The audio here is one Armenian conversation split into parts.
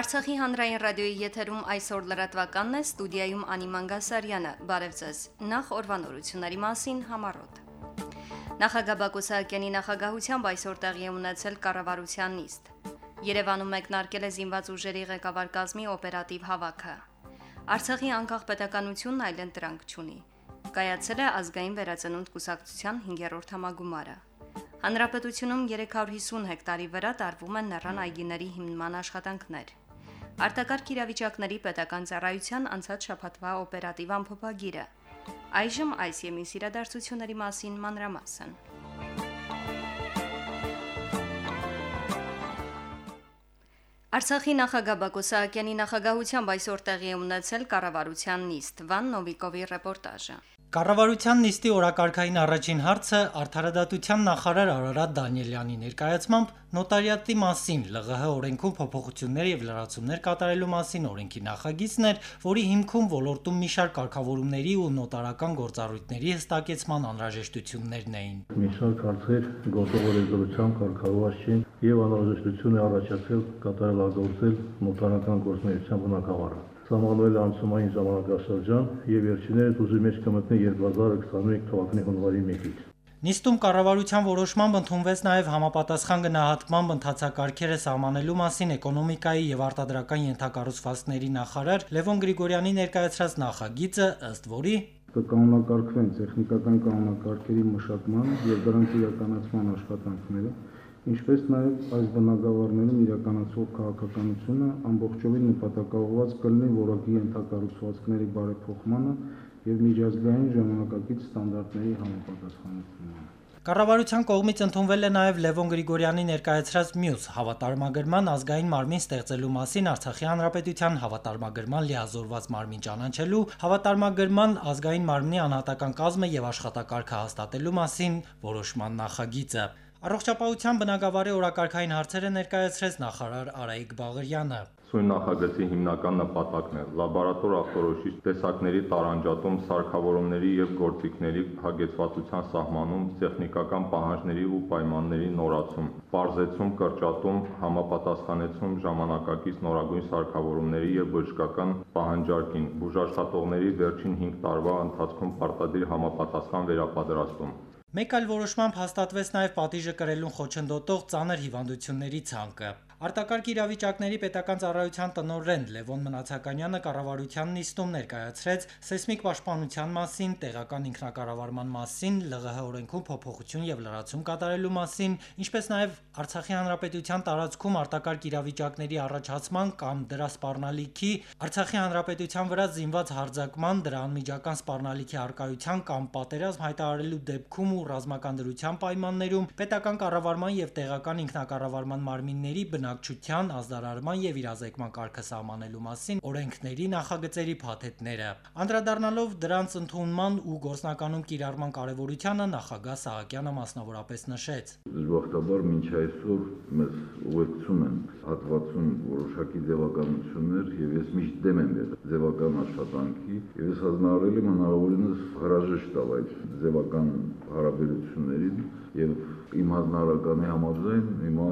Արցախի հանրային ռադիոյի եթերում այսօր լրատվականն է ստուդիայում Անի Մանգասարյանը։ Բարև ձեզ։ Նախ օրվանորությունների մասին համարոտ։ Նախագահ Բակո Սահակյանի նախագահությամբ այսօր տեղի է ունեցել կառավարության նիստ։ Երևանում մեկնարկել է զինված ուժերի ղեկավար կազմի օպերատիվ հավաքը։ Արցախի անկախ պետականությունն այլընտրանք չունի։ Կայացել է ազգային վերածնունդ կուսակցության 5-րդ համագումարը։ Հանրապետությունում 350 հեկտարի վրա տարվում են նռան այգիների հիմնման աշխատանքներ։ Արտակարգ իրավիճակների պետական ծառայության անցած շաբաթվա օպերատիվ ամփոփագիրը։ Այժմ այս եւ մյուս իրադարձությունների մասին մանրամասն։ Արցախի նախագահ Բակո Սահակյանի նախագահությամբ այսօր տեղի ունեցել կառավարության նիստ։ Վան Նովիկովի ռեպորտաժը։ Կառավարության նիստի օրակարգային առաջին հարցը արդարադատության նախարար Արարատ Դանիելյանի ներկայացմամբ նոտարիատի մասին ԼՂՀ օրենքում փոփոխություններ եւ լրացումներ կատարելու մասին օրենքի նախագիծն էր, որի հիմքում ոլորտում մի շարք կարգավորումների ու նոտարական գործառույթների հստակեցման անհրաժեշտություններն էին։ Մի շարք հարցեր գործող օրենսդրությամբ կարգավորված չեն եւ անհրաժեշտություն է առաջացել կատարելագործել նոտարական գործունեության բնակավարը սահմանվել անցումային ժամանակաշրջան եւ վերջիններս ուժի մեջ կմտնի 2021 թվականի հունվարի 1-ից։ Նիստում կառավարության որոշմամբ ընդունվեց նաև համապատասխան գնահատմամբ ընթացակարգերը սահմանելու մասին էկոնոմիկայի եւ արտադրական ենթակառուցվածքների նախարար Լևոն Գրիգորյանի ներկայացրած նախագիծը, ըստ որի կկանոնակարգվեն տեխնիկական կանոնակարգերի մշակման եւ դրանց իրականացման աշխատանքները ինչպես նաև այս բնակավարներում իրականացվող քաղաքականությունը ամբողջովին նպատակաուղղված կլինի որակի ենթակառուցվածքների բարեփոխմանը եւ միջազգային ժամանակակից ստանդարտների համապատասխանությունը։ Կառավարության կողմից ընդունվել է նաև Լևոն Գրիգորյանի ներկայացրած մյուս հավատարմագրման ազգային մարմին ստեղծելու մասին Արցախի հանրապետության հավատարմագրման լիազորված մարմին ճանաչելու, հավատարմագրման ազգային մարմնի անհատական կազմը եւ աշխատակարգը հաստատելու մասին որոշման նախագիծը։ Առողջապահության բնագավառի օրակարգային հարցերը ներկայացրեց նախարար Արայիկ Բաղարյանը։ Սույն նախագծի հիմնական նպատակն է լաբորատոր ախտորոշիչ տեսակների տարանջատում, սարքավորումների եւ գործիքների հագեցվածության սահմանում, տեխնիկական պահանջների ու պայմանների նորացում, բարձեցում, կրճատում, համապատասխանեցում ժամանակակից նորագույն սարքավորումների եւ բժշկական պահանջարկին, բուժաշխատողների վերջին 5 տարվա ընթացքում պարտադիր համապատասխան վերապատրաստում։ Մեկ այլ որոշմամբ հաստատվեց նաև պատիժը կրելուն խոչընդոտող ծանր հիվանդությունների ցանկը։ Արտակարգ իրավիճակների պետական ծառայության տնօրեն Լևոն Մնացականյանը կառավարության նիստում ներկայացրեց սեյսմիկ պաշտպանության մասին, տեղական ինքնակառավարման մասին, ԼՂՀ օրենքում փոփոխություն եւ լրացում կատարելու մասին, ինչպես նաև Արցախի հանրապետության տարածքում արտակարգ իրավիճակների առաջացման կամ դրա սպառնալիքի, Արցախի հանրապետության վրա զինված հարձակման, դրա անմիջական սպառնալիքի արկայության կամ պատերազմ հայտարարելու դեպքում ու ռազմական դրության պայմաններում պետական կառավարման եւ տեղական ինքնակառավարման մարմինների բնակ բնակչության ազդարարման եւ իրազեկման կարգը սահմանելու մասին օրենքների նախագծերի փաթեթները։ Անդրադառնալով դրանց ընդունման ու գործնականում կիրառման կարևորությանը նախագահ Սահակյանը մասնավորապես նշեց. Դժբախտաբար մինչ այսօր մեզ ուղեկցում են հատվածում որոշակի ձևականություններ եւ ես միշտ դեմ եմ եղել ձևական աշխատանքի եւ ես հանրարել եմ հնարավորինս հրաժեշտ տալ այդ ձևական հարաբերություններին եւ իմ հանրականի համաձայն հիմա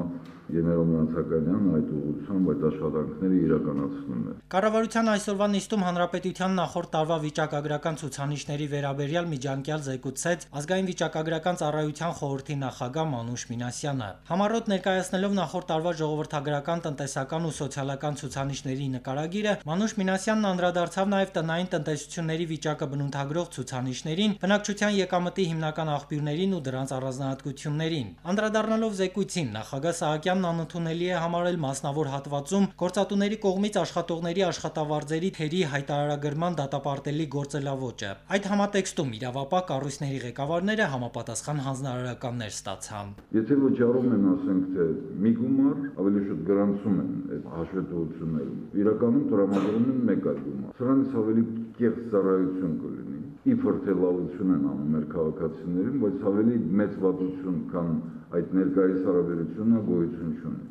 Գեներալ Մնացականյանն այդ ուղղությամբ այդ աշխատանքները իրականացնում է։ Կառավարության այսօրվա նիստում հանրապետության նախորդ տարվա վիճակագրական ցուցանիշների վերաբերյալ միջանկյալ զեկուցեց ազգային վիճակագրական ծառայության խորհրդի նախագահ Մանուշ Մինասյանը։ Համառոտ ներկայացնելով նախորդ տարվա ժողովրդագրական տնտեսական ու սոցիալական ցուցանիշների նկարագիրը, Մանուշ Մինասյանն անդրադարձավ նաև տնային տնտեսությունների վիճակը բնութագրող ցուցանիշներին, բնակչության եկամտի հիմնական աղբյուրներին ու դրանց առանձնահատկություններին։ Անդրադառնալով զեկույցին, նախագահ Սահակյան Սարգսյանն անընդունելի է համարել մասնավոր հատվածում գործատուների կողմից աշխատողների աշխատավարձերի թերի հայտարարագրման դատապարտելի գործելավոճը։ Այդ համատեքստում իրավապահ կառույցների ղեկավարները համապատասխան հանձնարարականներ ստացան։ Եթե վճարում են, ասենք թե մի գումար, ավելի շուտ գրանցում են այդ հաշվետվություններում։ Իրականում տրամադրում են մեկ այլ գումար։ Սրանից ավելի կեղծ ծառայություն կլինի իբր թե լավություն են անում մեր քաղաքացիներին, բայց ավելի մեծ վատություն, քան այդ ներկայիս հարաբերությունը գոյություն չունի։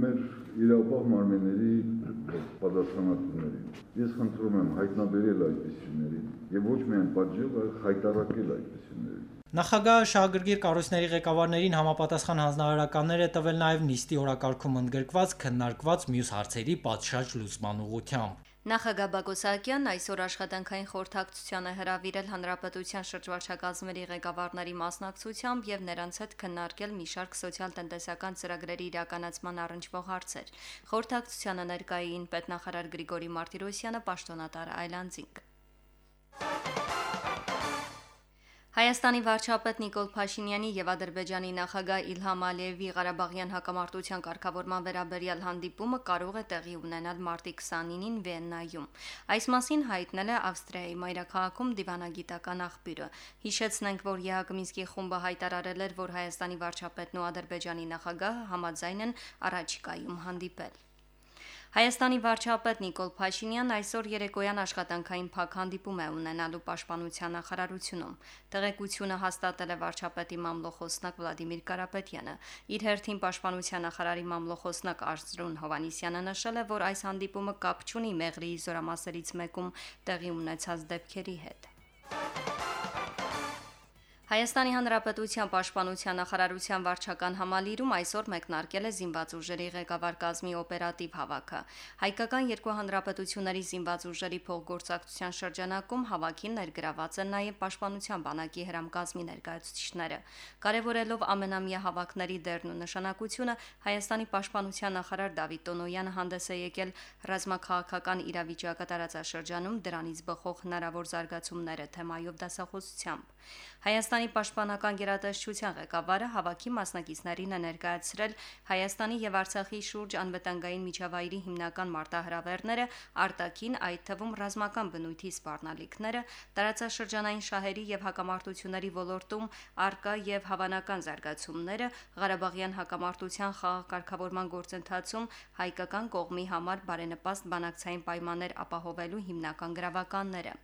Մեր իրավապահ մարմինների պատասխանատուներին։ Ես խնդրում եմ հայտնաբերել այդպիսիներին եւ ոչ միայն պատժել, այլ հայտարարել այդպիսիներին։ Նախագահը շահագրգիռ կառույցների ղեկավարներին համապատասխան հանձնարարականներ է տվել նաև նիստի օրակարգում ընդգրկված քննարկված մյուս հարցերի պատշաճ լուծման ուղղությամբ։ Նախագահ Բակո Սահակյանն այսօր աշխատանքային խորհրդակցության է հրավիրել հանրապետության շրջվարչակազմերի ղեկավարների մասնակցությամբ եւ նրանց հետ քննարկել մի շարք սոցիալ-տնտեսական ծրագրերի իրականացման առնչվող հարցեր։ Խորհրդակցությանը ներկային պետնախարար Գրիգորի Մարտիրոսյանը, պաշտոնատար Այլանդզինգ։ Հայաստանի վարչապետ Նիկոլ Փաշինյանի եւ Ադրբեջանի նախագահ Իլհամ Ալիևի Ղարաբաղյան հակամարտության կարգավորման վերաբերյալ հանդիպումը կարող է տեղի ունենալ մարտի 29-ին Վիեննայում։ Այս մասին հայտնել է Ավստրիայի մայրաքաղաքում դիվանագիտական աղբյուրը։ Հիշեցնենք, որ ԵԱՀԿ Մինսկի խումբը հայտարարել էր, որ Հայաստանի վարչապետն ու Ադրբեջանի նախագահը համաձայն են առաջիկայում հանդիպել։ Հայաստանի վարչապետ Նիկոլ Փաշինյանն այսօր երեկոյան աշխատանքային փակ հանդիպում է ունենալու Պաշտպանության նախարարությունում։ Տեղեկությունը հաստատել է վարչապետի մամլոխոսնակ Վլադիմիր Կարապետյանը։ Իր հերթին Պաշտպանության նախարարի մամլոխոսնակ Արծրուն Հովանիսյանը նշել է, որ այս հանդիպումը կապ չունի Մեղրիի զորամասերից մեկում տեղի ունեցած դեպքերի հետ։ Հայաստանի Հանրապետության Պաշտպանության նախարարության վարչական համալիրում այսօր մեկնարկել է զինված ուժերի ղեկավար կազմի օպերատիվ հավաքը։ Հայկական երկու հանրապետությունների զինված ուժերի փոխգործակցության շրջանակում հավաքին ներգրաված են նաև Պաշտպանության բանակի հրամկազմի ներկայացուցիչները։ Կարևորելով ամենամյա հավաքների դերն ու նշանակությունը, Հայաստանի Պաշտպանության նախարար Դավիթ Տոնոյանը հանդես է եկել ռազմաքաղաքական իրավիճակը տարածաշրջանում դրանից բխող հնարավոր զարգացումները թեմայով դասախոսությամբ։ Հայաստանի պաշտպանական գերատեսչության ղեկավարը հավաքի մասնակիցներին է ներկայացրել Հայաստանի եւ Արցախի շուրջ անվտանգային միջավայրի հիմնական մարտահրավերները, արտաքին, այդ թվում ռազմական բնույթի սպառնալիքները, տարածաշրջանային շահերի եւ հակամարտությունների ոլորտում արկա եւ հավանական զարգացումները, Ղարաբաղյան հակամարտության խաղակարգավորման գործընթացում հայկական կողմի համար բարենպաստ բանակցային պայմաններ ապահովելու հիմնական գրավականները։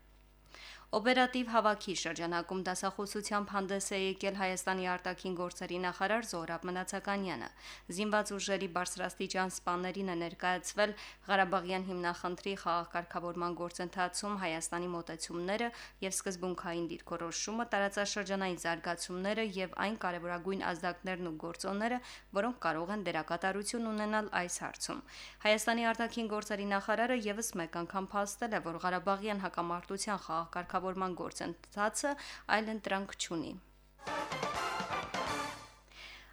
Օպերատիվ հավաքի շրջանակում դասախոսությամբ հանդես է եկել Հայաստանի արտաքին գործերի նախարար Զորաբ Մնացականյանը։ Զինված ուժերի բարձրաստիճան սպաներին է ներկայացվել Ղարաբաղյան հիմնախնդրի խաղաղակարգավորման գործընթացում Հայաստանի մոտեցումները եւ սկզբունքային դիրքորոշումը, տարածաշրջանային զարգացումները եւ այն կարևորագույն ազդակներն ու գործոնները, որոնք կարող են դերակատարություն ունենալ այս հարցում։ Հայաստանի արտաքին գործերի նախարարը եւս մեկ անգամ փաստել է, որ Ղարաբաղյան հակամարտության խաղաղ կարգավորման գործընթացը այլընտրանք չունի։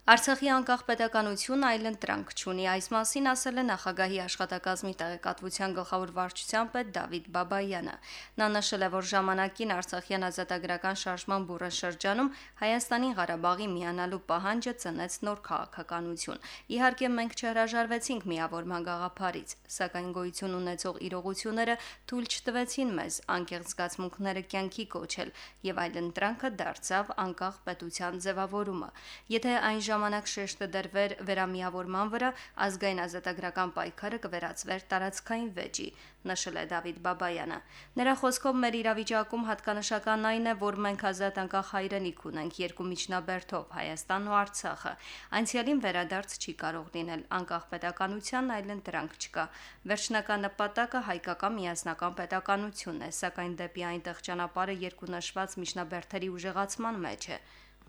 Արցախի անկախ պետականությունը այլընտրանք չունի։ Այս մասին ասել է նախագահի աշխատակազմի տեղեկատվության գլխավոր վարչության պետ Դավիթ Բաբայանը։ Նա նշել է, որ ժամանակին Արցախյան ազատագրական շարժման բուրը շրջանում Հայաստանի Ղարաբաղի միանալու պահանջը ծնեց նոր քաղաքականություն։ Իհարկե մենք չհրաժարվեցինք միավորման գաղափարից, սակայն գոյություն ունեցող իրողությունները թույլ չտվեցին մեզ անկեղծ զգացմունքները կյանքի կոչել, եւ այլընտրանքը դարձավ անկախ պետության ձևավորումը։ Եթե այն ժամանակ շեշտը դրվեր վերամիավորման վրա, ազգային ազատագրական պայքարը կվերածվեր տարածքային վեճի, նշել է Դավիթ Բաբայանը։ Նրա խոսքով մեր իրավիճակում հատկանշական այն է, որ մենք ազատ անկախ հայրենիք ունենք երկու միջնաբերդով Հայաստանն ու Արցախը։ Անցյալին վերադարձ չի կարող լինել, անկախ պետականությանն այլն դրանք չկա։ Վերջնական նպատակը հայկական միասնական պետականությունն է, սակայն դեպի այնտեղ ճանապարհը երկու նշված միջնաբերդերի ուժեղացման մեջ է,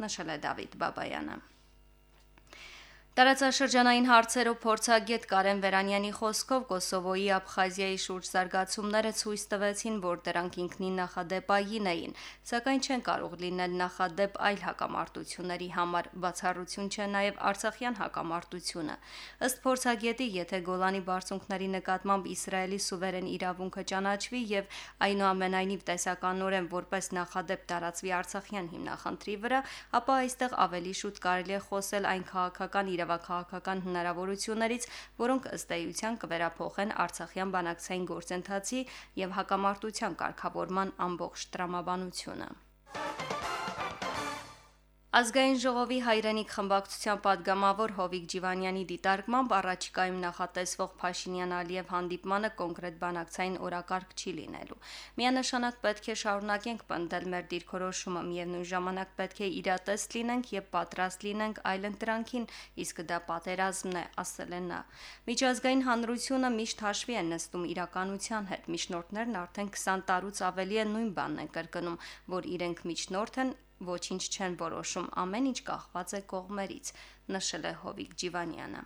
նշել է Դավիթ Բաբայանը։ Տարածաշրջանային հարցերով փորձագետ Կարեն Վերանյանի խոսքով Կոսովոյի Աբխազիայի շուրջ զարգացումները ցույց տվեցին, որ դրանք ինքնին նախադեպային էին, սակայն չեն կարող լինել նախադեպ այլ հակամարտությունների համար, բացառություն չէ նաև Արցախյան հակամարտությունը։ Ըստ փորձագետի, եթե Գոլանի բարձունքների նկատմամբ Իսրայելի սուվերեն իրավունքը ճանաչվի եւ այնուամենայնիվ տեսականորեն որպես նախադեպ տարածվի Արցախյան հիմնախնդրի վրա, ապա այստեղ ավելի շուտ կարելի է խոսել այն քաղաքական իրավաքաղաքական հնարավորություններից, որոնք ըստ էության կվերափոխեն Արցախյան բանակցային գործընթացի եւ հակամարտության կարգավորման ամբողջ տրամաբանությունը։ Ազգային ժողովի հայրենիք խմբակցության падգամավոր Հովիկ Ջիվանյանի դիտարկմամբ առաջիկայում նախատեսվող Փաշինյան-Ալիև հանդիպմանը կոնկրետ բանակցային օրակարգ չի լինելու։ Միանշանակ պետք է շարունակենք պնդել մեր դիրքորոշումը, միևնույն ժամանակ պետք է իրատեստ լինենք եւ պատրաստ լինենք այլ ընտրանքին, իսկ դա պատերազմն է, ասել է նա։ Միջազգային հանրությունը միշտ հաշվի է նստում իրականության հետ։ Միջնորդներն արդեն 20 տարուց ավելի է նույն բանն են կրկնում, որ իրենք միջնորդ են, ոչինչ չեն որոշում, ամեն ինչ կախված է կողմերից, նշել է Հովիկ Ջիվանյանը։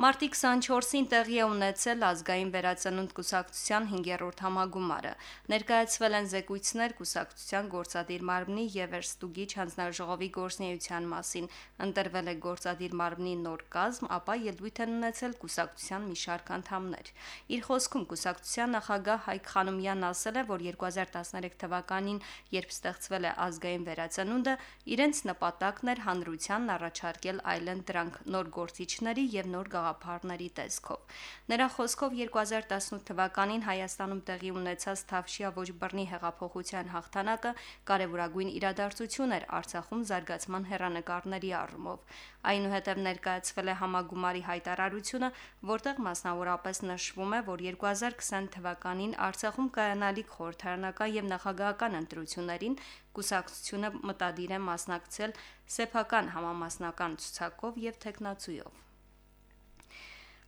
Մարտի 24-ին տեղի է ունեցել ազգային վերածնունդ կուսակցության 5-րդ համագումարը։ Ներկայացվել են զեկույցներ կուսակցության գործադիր մարմնի եւ Վերստուգիչ հանձնաժողովի գործնեայության մասին։ Ընտրվել է գործադիր մարմնի նոր կազմ, ապա ելույթ են ունեցել կուսակցության մի շարք անդամներ։ Իր խոսքում կուսակցության նախագահ Հայկ Խանոմյանն ասել է, որ 2013 թվականին, երբ ստեղծվել է ազգային վերածնունդը, իրենց նպատակն էր հանրությանն առաջարկել այլընտրանք նոր գործիչների եւ նոր գաղափարների տեսքով։ Նրա խոսքով 2018 թվականին Հայաստանում տեղի ունեցած Թավշյա ոչ բռնի հեղափոխության հաղթանակը կարևորագույն իրադարձություն էր Արցախում զարգացման հերանեկարների առումով։ Այնուհետև ներկայացվել է համագումարի հայտարարությունը, որտեղ մասնավորապես նշվում է, որ 2020 թվականին Արցախում կայանալիք խորհրդարանական եւ նախագահական ընտրություններին կուսակցությունը մտադիր է մասնակցել սեփական համամասնական ցուցակով եւ տեխնացույով։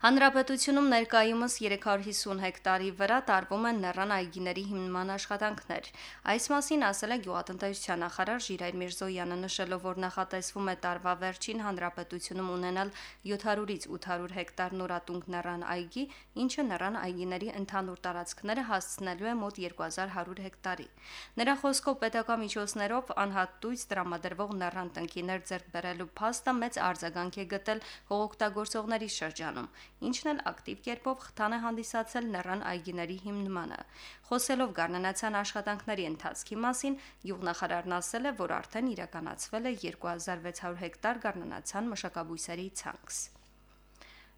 Հանրապետությունում ներկայումս 350 հեկտարի վրա տարվում են նռան այգիների հիմնման աշխատանքներ։ Այս մասին ասել է գյուղատնտեսության նախարար Ժիրայր Միրզոյանը, նշելով, որ նախատեսվում է տարվա վերջին հանրապետությունում ունենալ 700-ից 800 հեկտար նորատունկ նռան այգի, ինչը նռան այգիների ընդհանուր տարածքները հասցնելու է մոտ 2100 հեկտարի։ Նրա խոսքով պետական միջոցներով անհատույց տրամադրվող նռան տնկիներ ձեռք բերելու փաստը մեծ արձագանք է գտել հողօգտագործողների շրջանում ինչն էլ ակտիվ կերպով խթան է հանդիսացել նռան այգիների հիմնմանը։ Խոսելով Գառնանացյան աշխատանքների ընթացքի մասին, յուղնախարարն ասել է, որ արդեն իրականացվել է 2600 հեկտար Գառնանացյան մշակաբույսերի ցանքս։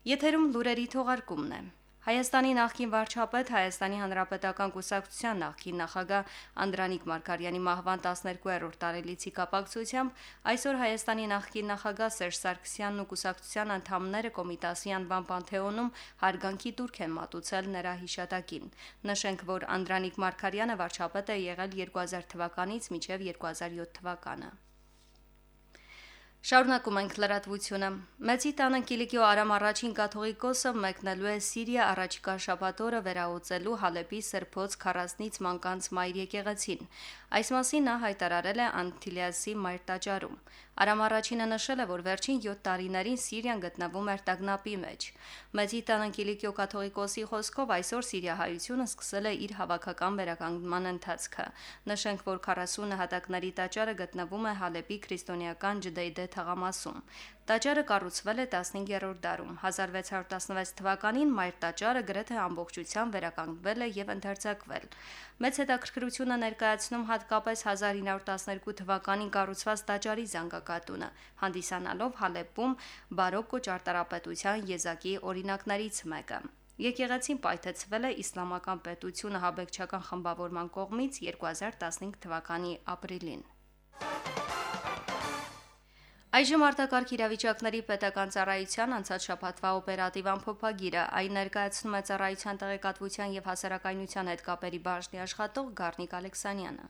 Եթերում լուրերի թողարկումն է։ Հայաստանի նախկին վարչապետ Հայաստանի Հանրապետական Կուսակցության նախկին նախագահ Անդրանիկ Մարկարյանի մահվան 12-րդ տարելիցի կապակցությամբ այսօր Հայաստանի նախկին նախագահ Սերժ Սարգսյանն ու Կուսակցության անդամները Կոմիտասի անվան Պանթեոնում հարգանքի տուրք են մատուցել նրա հիշատակին։ Նշենք, որ Անդրանիկ Մարկարյանը վարչապետ է եղել 2000 թվականից մինչև 2007 թվականը։ Շարունակում ենք լրատվությունը։ Մեծի տանը Կիլիկիո Արամ առաջին կաթողիկոսը մեկնելու է Սիրիա առաջիկա շաբաթօրը վերահսկելու Հալեպի Սրբոց 40-ից մանկանց մայր եկեղեցին։ Այս մասին նա հայտարարել է Անտիլիասի մայր տաճարում։ Արամ առաջինը նշել է, որ վերջին 7 տարիներին Սիրիան գտնվում էր տագնապի մեջ։ Մեծի տան Կիլիկիո կաթողիկոսի խոսքով այսօր Սիրիահայությունը սկսել է իր հավաքական վերականգնման ընթացքը։ Նշենք, որ 40 հատակների տաճարը գտնվում է Հալեպի քրիստոնեական Ջդեյդե թաղամասում։ Տաճարը կառուցվել է 15-րդ դարում։ 1616 թվականին Մայր տաճարը գրեթե ամբողջությամբ վերականգնվել է եւ ընդարձակվել։ Մեծ հետաքրքրություն է ներկայացնում հատկապես 1912 թվականին կառուցված տաճարի զանգակատունը, հանդիսանալով Հալեպում բարոկկո ճարտարապետության եզակի օրինակներից մեկը։ Եկեղեցին պայթեցվել է իսլամական պետությունը հաբեկչական խմբավորման կողմից 2015 թվականի ապրիլին։ Այժմ արտակարգ իրավիճակների պետական ծառայության անցած շաբաթվա օպերատիվ ամփոփագիրը այն ներկայացնում է ծառայության տեղեկատվության եւ հասարակայնության հետ կապերի բաժնի աշխատող Գառնիկ Ալեքսանյանը։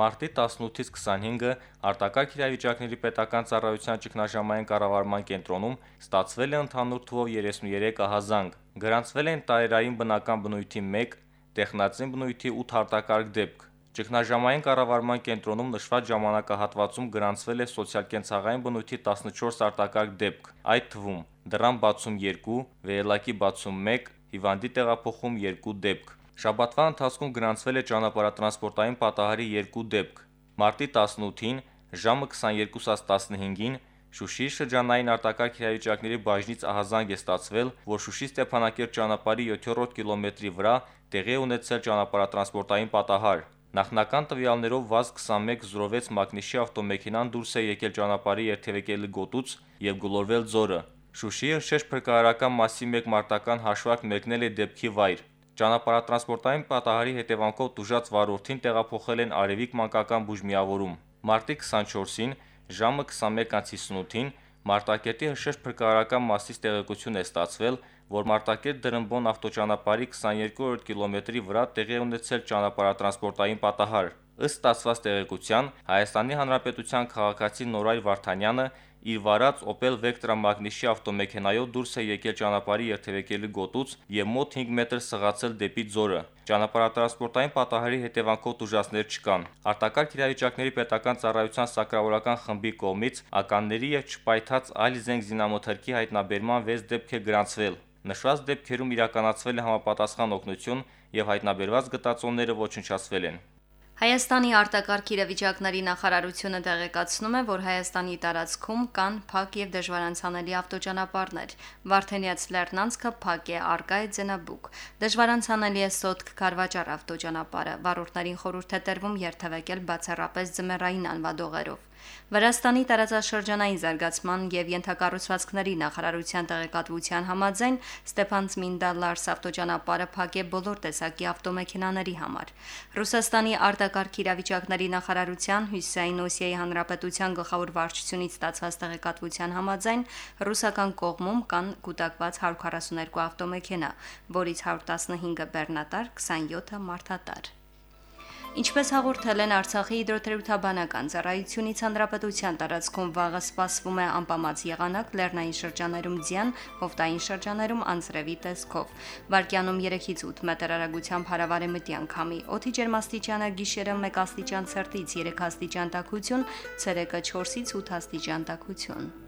Մարտի 18-ից 25-ը արտակարգ իրավիճակների պետական ծառայության ճգնաժամային կառավարման կենտրոնում ստացվել է ընդհանուր թվով 33 ահազանգ։ Գրանցվել են տարերային բնական բնույթի 1, տեխնացին բնույթի 8 արտակարգ դեպք, Ճգնաժամային կառավարման կենտրոնում նշված ժամանակահատվածում գրանցվել է սոցիալ-կենցաղային բնույթի 14 արտակարգ դեպք, այդ թվում դրան բացում 2, վեելակի բացում 1, հիվանդի տեղափոխում 2 դեպք։ Շաբաթվա ընթացքում գրանցվել է ճանապարհատրանսպորտային պատահարի 2 դեպք։ Մարտի 18-ին ժամը 22:15-ին Շուշի շրջանային արտակարգ իրավիճակների բաժնից ահազանգ է ստացվել, որ Շուշի Ստեփանակերտ ճանապարհի 7-րդ կիլոմետրի վրա տեղի ունեցել ճանապարհատրանսպորտային պատահար։ Նախնական տվյալներով ՎԱԶ 2106 մագնիշի ավտոմեքենան դուրս է եկել ճանապարհի երթևեկելի գոտուց եւ գլորվել ձորը։ Շուշիի շեշ փրկարարական մասի 1 մարտական հաշվարկ մեկնել է դեպքի վայր։ Ճանապարհատրանսպորտային պատահարի հետևանքով տուժած վարորդին տեղափոխել են Արևիկ մանկական բուժմիավորում։ Մարտի 24-ին ժամը 21:58-ին Մարտակերտի հրշեջ փրկարարական մասից տեղեկություն է ստացվել, որ Մարտակերտ Դրմբոն ավտոճանապարհի 22-րդ կիլոմետրի վրա տեղի ունեցել ճանապարհատրանսպորտային պատահար։ Ըստ ստացված տեղեկության, Հայաստանի Հանրապետության քաղաքացի Նորայր Վարդանյանը իր վարած Opel Vectra Magnus-ի ավտոմեքենայով դուրս է եկել ճանապարհի երթևեկելի գոտուց եւ մոտ 5 մետր սղացել դեպի ձորը։ Ճանապարհատրանսպորտային պատահարի հետևանքով տուժածներ չկան։ Արտակարգ իրավիճակների պետական ծառայության սակրավորական խմբի կողմից ականների եւ չպայթած այլ զենք զինամոթերքի հայտնաբերման 6 դեպք է գրանցվել։ Նշված դեպքերում իրականացվել է համապատասխան օգնություն եւ հայտնաբերված գտածոները ոչնչացվել են։ Հայաստանի արտակարգ իրավիճակների նախարարությունը տեղեկացնում է, որ Հայաստանի տարածքում կան փակ եւ դժվարանցանելի ավտոճանապարհներ։ Վարդենյաց Լեռնանցքը փակ է, արկա է Ձենաբուկ։ Դժվարանցանելի է Սոտք Կարվաճար ավտոճանապարհը։ Վարորդներին խորհուրդ է տրվում երթևեկել բացառապես ձմեռային անվադողերով։ Վրաստանի տարածաշրջանային զարգացման եւ ենթակառուցվածքների նախարարության տեղեկատվության համաձայն Ստեփանցմինդա Լարս ավտոճանապարհը փակ է բոլոր տեսակի ավտոմեքենաների համար։ Ռուսաստանի արտակարգ իրավիճակների նախարարության Հյուսեյն Օսիայի հանրապետության գլխավոր վարչությունից ստացված տեղեկատվության համաձայն ռուսական կողմում կան կուտակված 142 ավտոմեքենա, որից 115-ը բեռնատար, 27-ը մարդատար։ Ինչպես հաղորդել են Արցախի հիդրոթերապևտաբանական ծառայությունից հանրապետության տարածքում վաղը սպասվում է անպամած եղանակ լեռնային շրջաներում ձյան, հովտային շրջաներում անձրևի տեսքով։ Վարկյանում 3-ից 8 մետր արագությամբ հարավարի մտյան քամի։ Օդի ջերմաստիճանը գիշերը 1 աստիճան ցերտից 3 աստիճան տաքություն, ցերեկը 4-ից 8 աստիճան տաքություն։